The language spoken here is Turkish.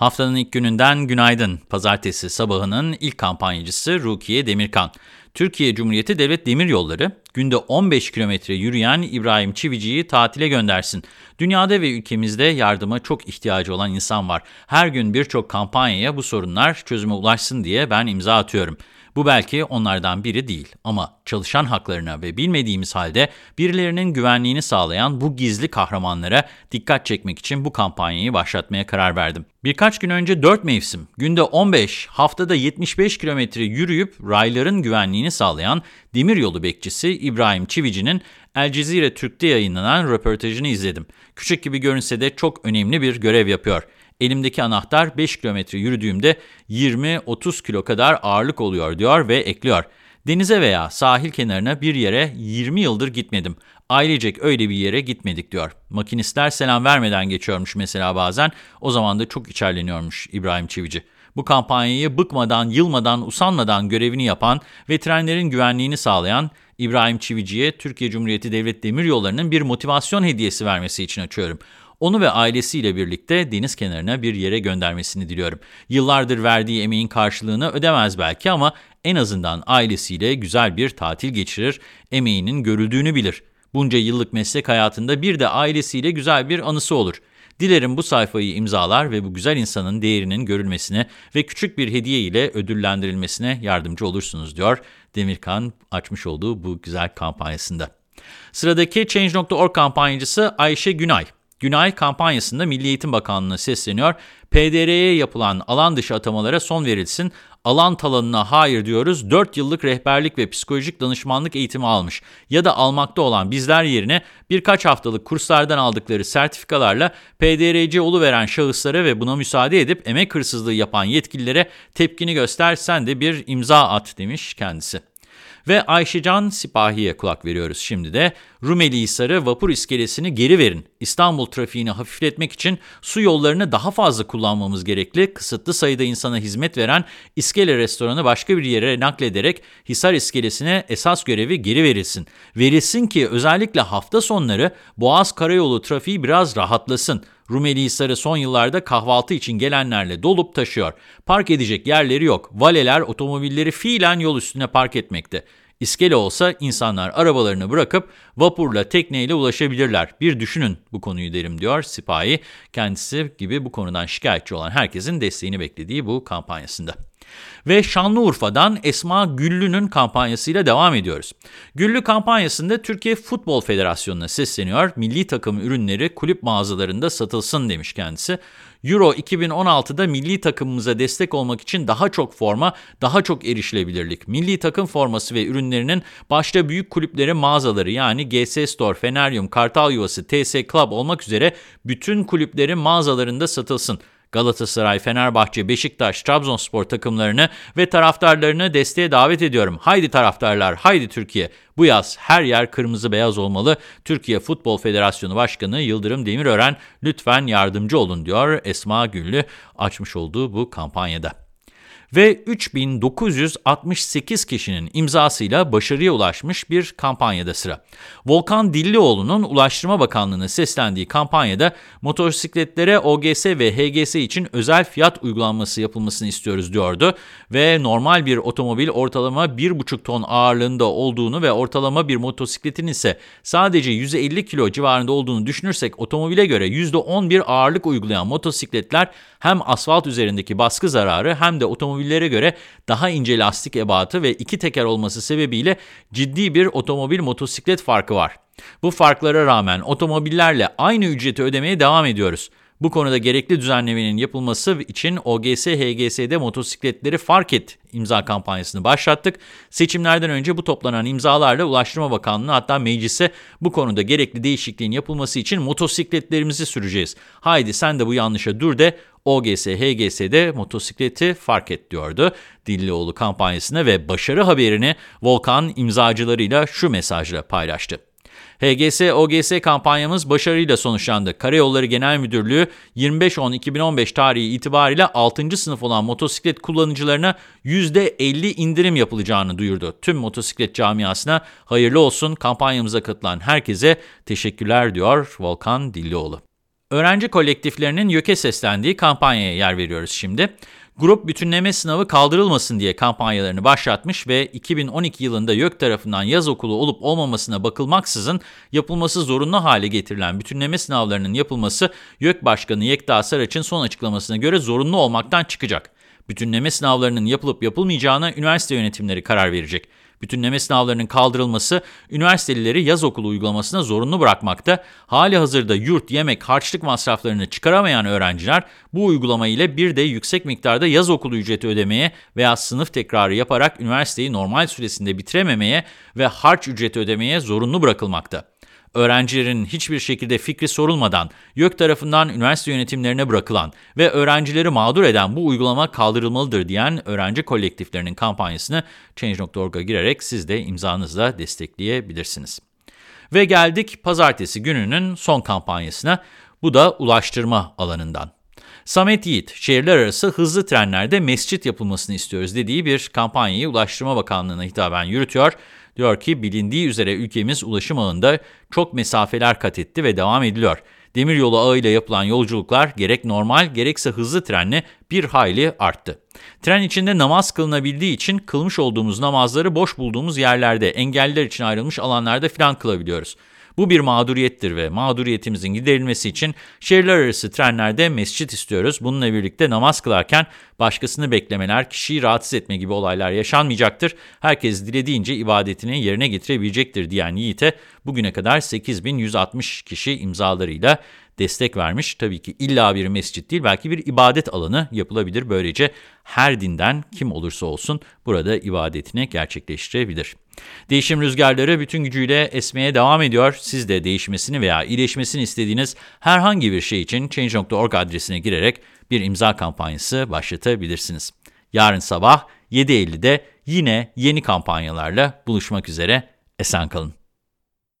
Haftanın ilk gününden günaydın. Pazartesi sabahının ilk kampanyacısı Rukiye Demirkan. Türkiye Cumhuriyeti Devlet Demiryolları günde 15 kilometre yürüyen İbrahim Çivici'yi tatile göndersin. Dünyada ve ülkemizde yardıma çok ihtiyacı olan insan var. Her gün birçok kampanyaya bu sorunlar çözüme ulaşsın diye ben imza atıyorum. Bu belki onlardan biri değil ama çalışan haklarına ve bilmediğimiz halde birilerinin güvenliğini sağlayan bu gizli kahramanlara dikkat çekmek için bu kampanyayı başlatmaya karar verdim. Birkaç gün önce 4 mevsim, günde 15, haftada 75 kilometre yürüyüp rayların güvenliğini sağlayan demiryolu bekçisi İbrahim Çivici'nin El Cezire Türk'te yayınlanan röportajını izledim. Küçük gibi görünse de çok önemli bir görev yapıyor. Elimdeki anahtar 5 kilometre yürüdüğümde 20-30 kilo kadar ağırlık oluyor diyor ve ekliyor. Denize veya sahil kenarına bir yere 20 yıldır gitmedim. Ailecek öyle bir yere gitmedik diyor. Makinistler selam vermeden geçiyormuş mesela bazen. O zaman da çok içerleniyormuş İbrahim Çivici. Bu kampanyayı bıkmadan, yılmadan, usanmadan görevini yapan ve trenlerin güvenliğini sağlayan İbrahim Çivici'ye Türkiye Cumhuriyeti Devlet Demiryolları'nın bir motivasyon hediyesi vermesi için açıyorum. Onu ve ailesiyle birlikte deniz kenarına bir yere göndermesini diliyorum. Yıllardır verdiği emeğin karşılığını ödemez belki ama en azından ailesiyle güzel bir tatil geçirir, emeğinin görüldüğünü bilir. Bunca yıllık meslek hayatında bir de ailesiyle güzel bir anısı olur. Dilerim bu sayfayı imzalar ve bu güzel insanın değerinin görülmesine ve küçük bir hediye ile ödüllendirilmesine yardımcı olursunuz diyor Demirkan açmış olduğu bu güzel kampanyasında. Sıradaki Change.org kampanyacısı Ayşe Günay. Günay kampanyasında Milli Eğitim Bakanlığı'na sesleniyor. PDR'ye yapılan alan dışı atamalara son verilsin. Alan talanına hayır diyoruz. 4 yıllık rehberlik ve psikolojik danışmanlık eğitimi almış ya da almakta olan bizler yerine birkaç haftalık kurslardan aldıkları sertifikalarla PDRC veren şahıslara ve buna müsaade edip emek hırsızlığı yapan yetkililere tepkini göstersen de bir imza at demiş kendisi. Ve Ayşecan Sipahi'ye kulak veriyoruz şimdi de. Rumeli Hisarı vapur iskelesini geri verin. İstanbul trafiğini hafifletmek için su yollarını daha fazla kullanmamız gerekli. Kısıtlı sayıda insana hizmet veren iskele restoranı başka bir yere naklederek Hisar iskelesine esas görevi geri verilsin. Verilsin ki özellikle hafta sonları Boğaz Karayolu trafiği biraz rahatlasın. Rumeli Hisarı son yıllarda kahvaltı için gelenlerle dolup taşıyor. Park edecek yerleri yok. Valeler otomobilleri fiilen yol üstüne park etmekte. İskele olsa insanlar arabalarını bırakıp vapurla, tekneyle ulaşabilirler. Bir düşünün bu konuyu derim diyor Sipahi. Kendisi gibi bu konudan şikayetçi olan herkesin desteğini beklediği bu kampanyasında. Ve Şanlıurfa'dan Esma Güllü'nün kampanyasıyla devam ediyoruz. Güllü kampanyasında Türkiye Futbol Federasyonu'na sesleniyor. Milli takım ürünleri kulüp mağazalarında satılsın demiş kendisi. Euro 2016'da milli takımımıza destek olmak için daha çok forma, daha çok erişilebilirlik. Milli takım forması ve ürünlerinin başta büyük kulüplerin mağazaları yani GS Store, Feneryum, Kartal Yuvası, TS Club olmak üzere bütün kulüplerin mağazalarında satılsın. Galatasaray, Fenerbahçe, Beşiktaş, Trabzonspor takımlarını ve taraftarlarını desteğe davet ediyorum. Haydi taraftarlar, haydi Türkiye. Bu yaz her yer kırmızı beyaz olmalı. Türkiye Futbol Federasyonu Başkanı Yıldırım Demirören lütfen yardımcı olun diyor Esma Güllü açmış olduğu bu kampanyada ve 3968 kişinin imzasıyla başarıya ulaşmış bir kampanyada sıra. Volkan Dillioğlu'nun Ulaştırma Bakanlığı'na seslendiği kampanyada motosikletlere OGS ve HGS için özel fiyat uygulanması yapılmasını istiyoruz diyordu ve normal bir otomobil ortalama 1,5 ton ağırlığında olduğunu ve ortalama bir motosikletin ise sadece 150 kilo civarında olduğunu düşünürsek otomobile göre %11 ağırlık uygulayan motosikletler hem asfalt üzerindeki baskı zararı hem de otomobillere göre daha ince lastik ebatı ve iki teker olması sebebiyle ciddi bir otomobil motosiklet farkı var. Bu farklara rağmen otomobillerle aynı ücreti ödemeye devam ediyoruz. Bu konuda gerekli düzenlemenin yapılması için OGS HGS'de motosikletleri fark et imza kampanyasını başlattık. Seçimlerden önce bu toplanan imzalarla Ulaştırma Bakanlığı hatta meclise bu konuda gerekli değişikliğin yapılması için motosikletlerimizi süreceğiz. Haydi sen de bu yanlışa dur de OGS, HGS'de motosikleti fark et diyordu. Dillioğlu kampanyasına ve başarı haberini Volkan imzacılarıyla şu mesajla paylaştı. HGS OGS kampanyamız başarıyla sonuçlandı. Karayolları Genel Müdürlüğü 25.10.2015 tarihi itibariyle 6. sınıf olan motosiklet kullanıcılarına %50 indirim yapılacağını duyurdu. Tüm motosiklet camiasına hayırlı olsun kampanyamıza katılan herkese teşekkürler diyor Volkan Dillioğlu. Öğrenci kolektiflerinin YÖK'e seslendiği kampanyaya yer veriyoruz şimdi. Grup bütünleme sınavı kaldırılmasın diye kampanyalarını başlatmış ve 2012 yılında YÖK tarafından yaz okulu olup olmamasına bakılmaksızın yapılması zorunlu hale getirilen bütünleme sınavlarının yapılması YÖK Başkanı Yekta Saraç'ın son açıklamasına göre zorunlu olmaktan çıkacak. Bütünleme sınavlarının yapılıp yapılmayacağına üniversite yönetimleri karar verecek. Bütünleme sınavlarının kaldırılması üniversitelileri yaz okulu uygulamasına zorunlu bırakmakta. Hali hazırda yurt, yemek, harçlık masraflarını çıkaramayan öğrenciler bu uygulama ile bir de yüksek miktarda yaz okulu ücreti ödemeye veya sınıf tekrarı yaparak üniversiteyi normal süresinde bitirememeye ve harç ücreti ödemeye zorunlu bırakılmakta. Öğrencilerin hiçbir şekilde fikri sorulmadan YÖK tarafından üniversite yönetimlerine bırakılan ve öğrencileri mağdur eden bu uygulama kaldırılmalıdır diyen öğrenci kolektiflerinin kampanyasını Change.org'a girerek siz de imzanızla destekleyebilirsiniz. Ve geldik pazartesi gününün son kampanyasına. Bu da ulaştırma alanından. Samet Yiğit, şehirler arası hızlı trenlerde mescit yapılmasını istiyoruz dediği bir kampanyayı Ulaştırma Bakanlığı'na hitaben yürütüyor. Diyor ki bilindiği üzere ülkemiz ulaşım ağında çok mesafeler kat etti ve devam ediliyor. Demiryolu ağıyla yapılan yolculuklar gerek normal gerekse hızlı trenle bir hayli arttı. Tren içinde namaz kılınabildiği için kılmış olduğumuz namazları boş bulduğumuz yerlerde, engelliler için ayrılmış alanlarda filan kılabiliyoruz. Bu bir mağduriyettir ve mağduriyetimizin giderilmesi için şehirler arası trenlerde mescit istiyoruz. Bununla birlikte namaz kılarken başkasını beklemeler, kişiyi rahatsız etme gibi olaylar yaşanmayacaktır. Herkes dilediğince ibadetini yerine getirebilecektir diyen Yiğit'e bugüne kadar 8160 kişi imzalarıyla destek vermiş. Tabii ki illa bir mescit değil belki bir ibadet alanı yapılabilir. Böylece her dinden kim olursa olsun burada ibadetini gerçekleştirebilir. Değişim rüzgarları bütün gücüyle esmeye devam ediyor. Siz de değişmesini veya iyileşmesini istediğiniz herhangi bir şey için Change.org adresine girerek bir imza kampanyası başlatabilirsiniz. Yarın sabah 7.50'de yine yeni kampanyalarla buluşmak üzere. Esen kalın.